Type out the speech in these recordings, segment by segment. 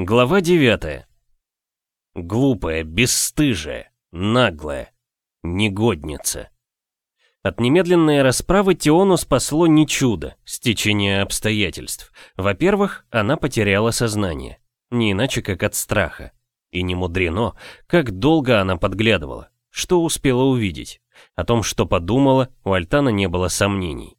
Глава 9. Глупая, бесстыжая, наглая, негодница. От немедленной расправы Тиону спасло не чудо, стечение обстоятельств. Во-первых, она потеряла сознание. Не иначе, как от страха. И не мудрено, как долго она подглядывала. Что успела увидеть? О том, что подумала, у Альтана не было сомнений.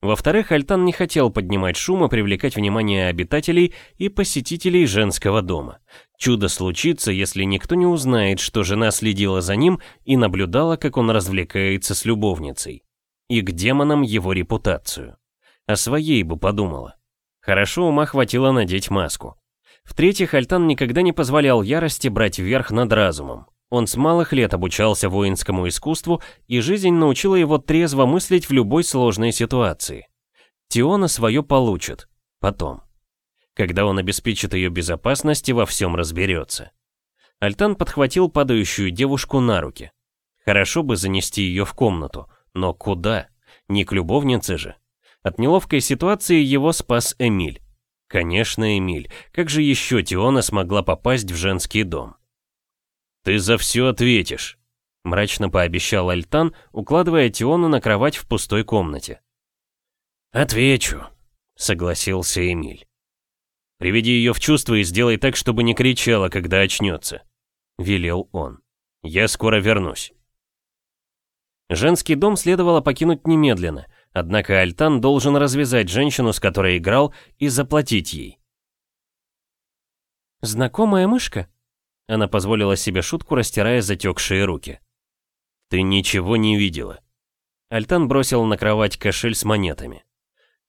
Во-вторых, Альтан не хотел поднимать шум и привлекать внимание обитателей и посетителей женского дома. Чудо случится, если никто не узнает, что жена следила за ним и наблюдала, как он развлекается с любовницей. И к демонам его репутацию. О своей бы подумала. Хорошо ума хватило надеть маску. В-третьих, Альтан никогда не позволял ярости брать верх над разумом. Он с малых лет обучался воинскому искусству, и жизнь научила его трезво мыслить в любой сложной ситуации. Тиона свое получит. Потом. Когда он обеспечит ее безопасность и во всем разберется. Альтан подхватил падающую девушку на руки. Хорошо бы занести ее в комнату, но куда? Не к любовнице же. От неловкой ситуации его спас Эмиль. Конечно, Эмиль. Как же еще Тиона смогла попасть в женский дом? «Ты за все ответишь», — мрачно пообещал Альтан, укладывая Тиону на кровать в пустой комнате. «Отвечу», — согласился Эмиль. «Приведи ее в чувство и сделай так, чтобы не кричала, когда очнется», — велел он. «Я скоро вернусь». Женский дом следовало покинуть немедленно, однако Альтан должен развязать женщину, с которой играл, и заплатить ей. «Знакомая мышка?» Она позволила себе шутку, растирая затекшие руки. «Ты ничего не видела». Альтан бросил на кровать кошель с монетами.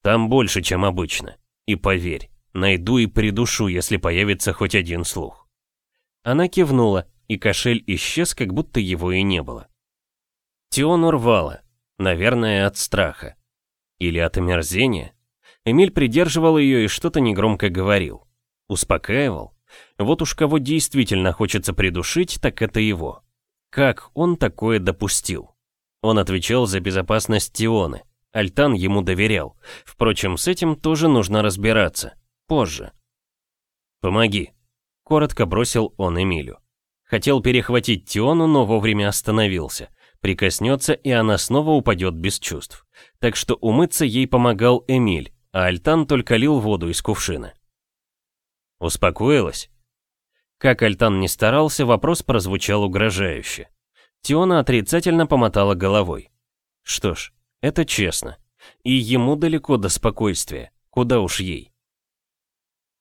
«Там больше, чем обычно. И поверь, найду и придушу, если появится хоть один слух». Она кивнула, и кошель исчез, как будто его и не было. Тион урвала, наверное, от страха. Или от омерзения. Эмиль придерживал ее и что-то негромко говорил. Успокаивал. Вот уж кого действительно хочется придушить, так это его. Как он такое допустил? Он отвечал за безопасность Тионы. Альтан ему доверял. Впрочем, с этим тоже нужно разбираться. Позже. «Помоги», — коротко бросил он Эмилю. Хотел перехватить Тиону, но вовремя остановился. Прикоснется, и она снова упадет без чувств. Так что умыться ей помогал Эмиль, а Альтан только лил воду из кувшина. Успокоилась? Как Альтан не старался, вопрос прозвучал угрожающе. Тиона отрицательно помотала головой. Что ж, это честно. И ему далеко до спокойствия. Куда уж ей.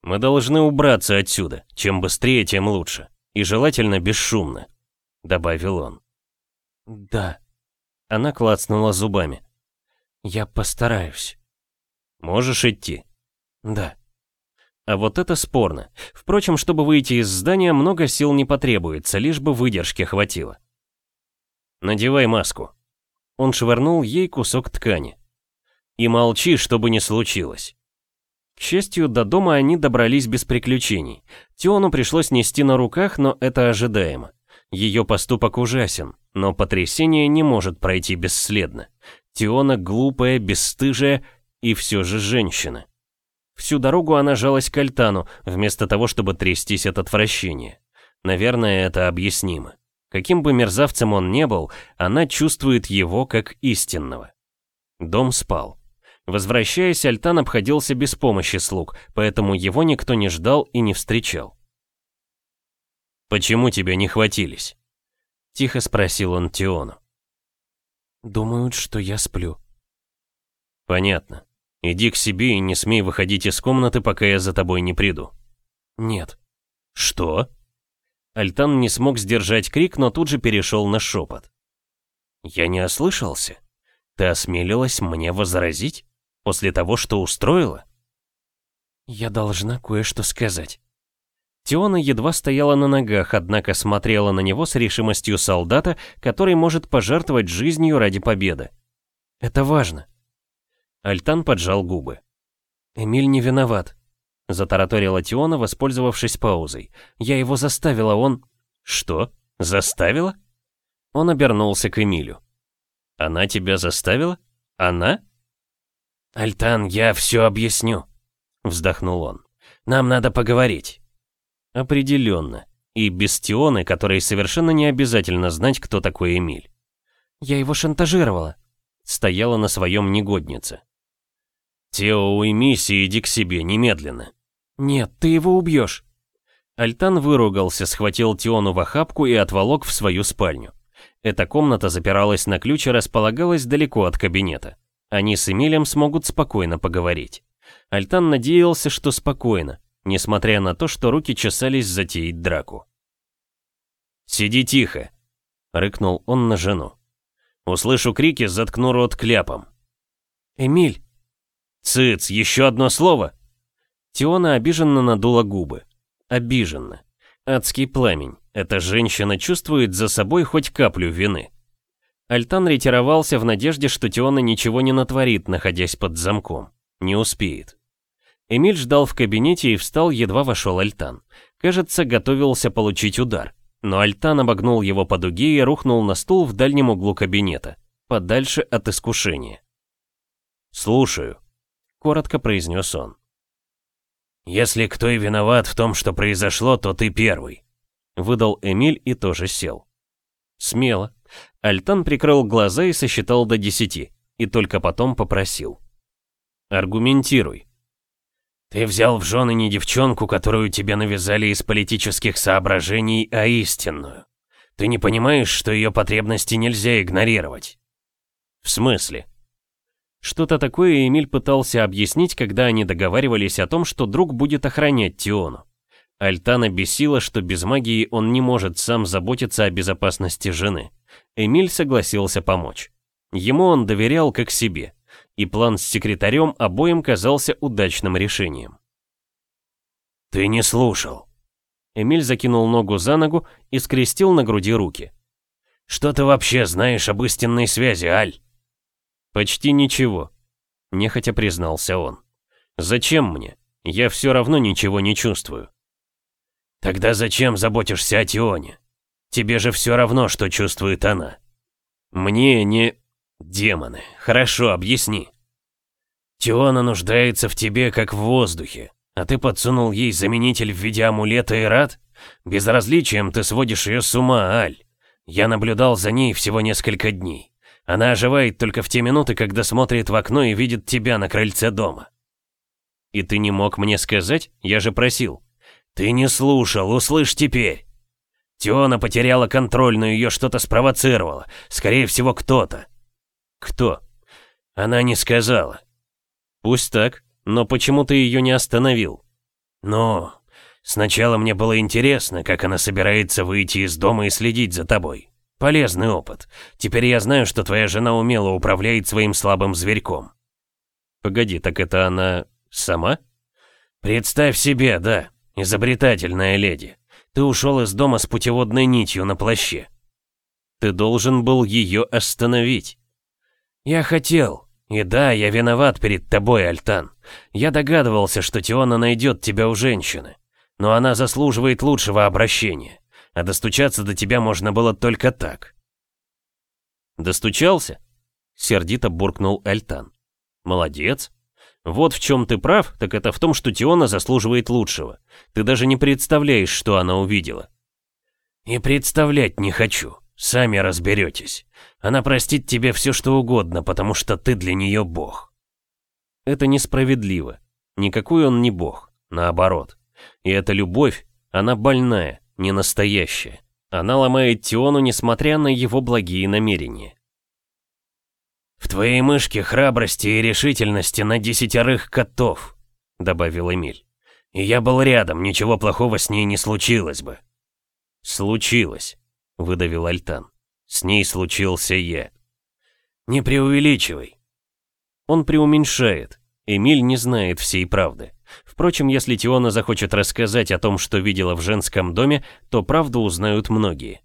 Мы должны убраться отсюда. Чем быстрее, тем лучше. И желательно бесшумно. Добавил он. Да. Она клацнула зубами. Я постараюсь. Можешь идти? Да. А вот это спорно. Впрочем, чтобы выйти из здания, много сил не потребуется, лишь бы выдержки хватило. «Надевай маску». Он швырнул ей кусок ткани. «И молчи, чтобы не случилось». К счастью, до дома они добрались без приключений. Тиону пришлось нести на руках, но это ожидаемо. Ее поступок ужасен, но потрясение не может пройти бесследно. Тиона глупая, бесстыжая и все же женщина. Всю дорогу она жалась к Альтану, вместо того, чтобы трястись от отвращения. Наверное, это объяснимо. Каким бы мерзавцем он не был, она чувствует его как истинного. Дом спал. Возвращаясь, Альтан обходился без помощи слуг, поэтому его никто не ждал и не встречал. «Почему тебя не хватились?» — тихо спросил он Тиону. «Думают, что я сплю». «Понятно. Иди к себе и не смей выходить из комнаты, пока я за тобой не приду. Нет. Что? Альтан не смог сдержать крик, но тут же перешел на шепот. Я не ослышался. Ты осмелилась мне возразить? После того, что устроила? Я должна кое-что сказать. Теона едва стояла на ногах, однако смотрела на него с решимостью солдата, который может пожертвовать жизнью ради победы. Это важно. Альтан поджал губы. «Эмиль не виноват», — затараторила Тиона, воспользовавшись паузой. «Я его заставила, он...» «Что? Заставила?» Он обернулся к Эмилю. «Она тебя заставила? Она?» «Альтан, я все объясню», — вздохнул он. «Нам надо поговорить». Определенно. И без Тионы, которой совершенно не обязательно знать, кто такой Эмиль. Я его шантажировала. Стояла на своем негоднице. Тео, уймись и иди к себе, немедленно. Нет, ты его убьешь. Альтан выругался, схватил Тиону в охапку и отволок в свою спальню. Эта комната запиралась на ключ и располагалась далеко от кабинета. Они с Эмилем смогут спокойно поговорить. Альтан надеялся, что спокойно, несмотря на то, что руки чесались затеять драку. «Сиди тихо», — рыкнул он на жену. «Услышу крики, заткну рот кляпом». «Эмиль!» «Цыц, еще одно слово!» Тиона обиженно надула губы. Обиженно. Адский пламень. Эта женщина чувствует за собой хоть каплю вины. Альтан ретировался в надежде, что Тиона ничего не натворит, находясь под замком. Не успеет. Эмиль ждал в кабинете и встал, едва вошел Альтан. Кажется, готовился получить удар. Но Альтан обогнул его по дуге и рухнул на стул в дальнем углу кабинета, подальше от искушения. «Слушаю», — коротко произнес он. «Если кто и виноват в том, что произошло, то ты первый», — выдал Эмиль и тоже сел. Смело. Альтан прикрыл глаза и сосчитал до десяти, и только потом попросил. «Аргументируй». «Ты взял в жены не девчонку, которую тебе навязали из политических соображений, а истинную. Ты не понимаешь, что ее потребности нельзя игнорировать?» «В смысле?» Что-то такое Эмиль пытался объяснить, когда они договаривались о том, что друг будет охранять Тиону. Альтана бесила, что без магии он не может сам заботиться о безопасности жены. Эмиль согласился помочь. Ему он доверял как себе и план с секретарем обоим казался удачным решением. «Ты не слушал». Эмиль закинул ногу за ногу и скрестил на груди руки. «Что ты вообще знаешь об истинной связи, Аль?» «Почти ничего», — нехотя признался он. «Зачем мне? Я все равно ничего не чувствую». «Тогда зачем заботишься о Тионе? Тебе же все равно, что чувствует она». «Мне не...» Демоны, хорошо, объясни. Тиона нуждается в тебе, как в воздухе, а ты подсунул ей заменитель в виде амулета и рад? Безразличием ты сводишь ее с ума, Аль. Я наблюдал за ней всего несколько дней. Она оживает только в те минуты, когда смотрит в окно и видит тебя на крыльце дома. И ты не мог мне сказать? Я же просил. Ты не слушал, услышь теперь. Тиона потеряла контроль, но ее что-то спровоцировало. Скорее всего, кто-то. Кто? Она не сказала. Пусть так, но почему ты ее не остановил? Ну, сначала мне было интересно, как она собирается выйти из дома и следить за тобой. Полезный опыт. Теперь я знаю, что твоя жена умело управляет своим слабым зверьком. Погоди, так это она сама? Представь себе, да, изобретательная леди. Ты ушел из дома с путеводной нитью на плаще. Ты должен был ее остановить. «Я хотел. И да, я виноват перед тобой, Альтан. Я догадывался, что Тиона найдет тебя у женщины. Но она заслуживает лучшего обращения. А достучаться до тебя можно было только так». «Достучался?» — сердито буркнул Альтан. «Молодец. Вот в чем ты прав, так это в том, что Тиона заслуживает лучшего. Ты даже не представляешь, что она увидела». «И представлять не хочу. Сами разберетесь». Она простит тебе все, что угодно, потому что ты для нее бог. Это несправедливо. Никакой он не бог, наоборот. И эта любовь, она больная, не настоящая. Она ломает Тиону, несмотря на его благие намерения. «В твоей мышке храбрости и решительности на десятерых котов», — добавил Эмиль. «И я был рядом, ничего плохого с ней не случилось бы». «Случилось», — выдавил Альтан. С ней случился я. Не преувеличивай. Он преуменьшает. Эмиль не знает всей правды. Впрочем, если Тиона захочет рассказать о том, что видела в женском доме, то правду узнают многие.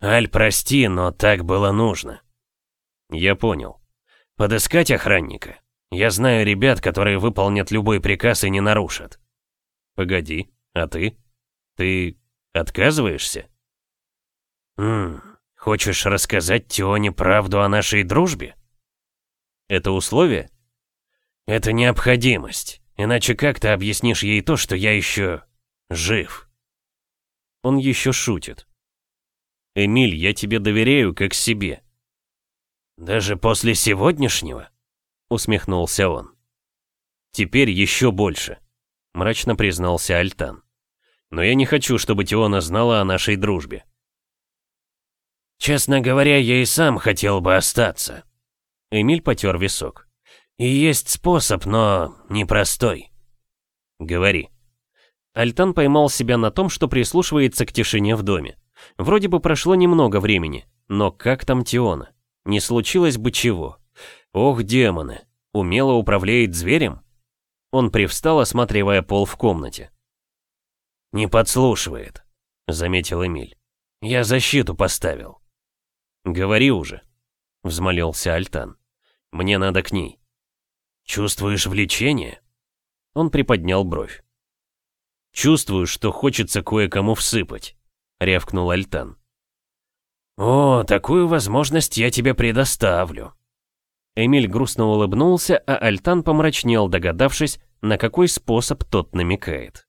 «Аль, прости, но так было нужно». «Я понял. Подыскать охранника? Я знаю ребят, которые выполнят любой приказ и не нарушат». «Погоди, а ты? Ты отказываешься?» «Ммм, хочешь рассказать Тионе правду о нашей дружбе?» «Это условие?» «Это необходимость. Иначе как ты объяснишь ей то, что я еще Жив. Он еще шутит. Эмиль, я тебе доверяю как себе. Даже после сегодняшнего? Усмехнулся он. Теперь еще больше, мрачно признался Альтан. Но я не хочу, чтобы Теона знала о нашей дружбе. Честно говоря, я и сам хотел бы остаться. Эмиль потер висок. Есть способ, но непростой. Говори. Альтан поймал себя на том, что прислушивается к тишине в доме. Вроде бы прошло немного времени, но как там Тиона? Не случилось бы чего. Ох, демоны, умело управляет зверем? Он привстал, осматривая пол в комнате. «Не подслушивает», — заметил Эмиль. «Я защиту поставил». «Говори уже», — взмолился Альтан. «Мне надо к ней». «Чувствуешь влечение?» Он приподнял бровь. «Чувствую, что хочется кое-кому всыпать», — рявкнул Альтан. «О, такую возможность я тебе предоставлю». Эмиль грустно улыбнулся, а Альтан помрачнел, догадавшись, на какой способ тот намекает.